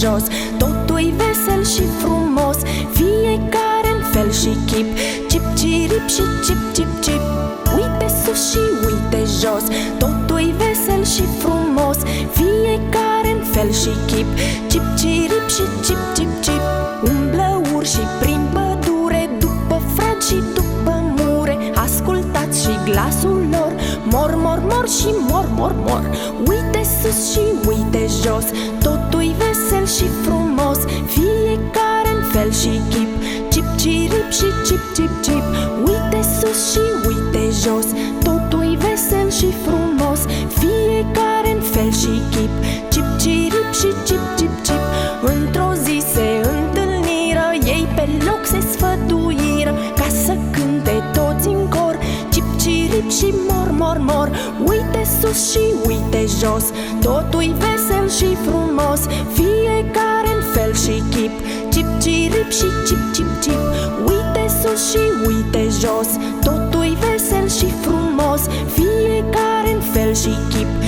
jos. Totul-i vesel și frumos Fiecare în fel și chip. Cip, cirip și cip, cip, cip Uite sus și uite jos. Totul-i vesel și frumos Fiecare în fel și chip. Cip, cirip și cip, cip, glasul lor. Mor, mor, mor și mor, mor, mor. Uite sus și uite jos. Totul-i vesel și frumos. Fiecare în fel și chip. Cip, cirip și cip, cip, cip Uite sus și uite jos. Totul-i vesel și frumos. Fiecare în fel și chip. Cip, cirip și cip, și mor, mor, mor. Uite sus și uite jos Totul-i vesel și frumos. Fiecare în fel și chip Cip, cirip și cip, cip, cip Uite sus și uite jos Totul-i vesel și frumos. Fiecare în fel și chip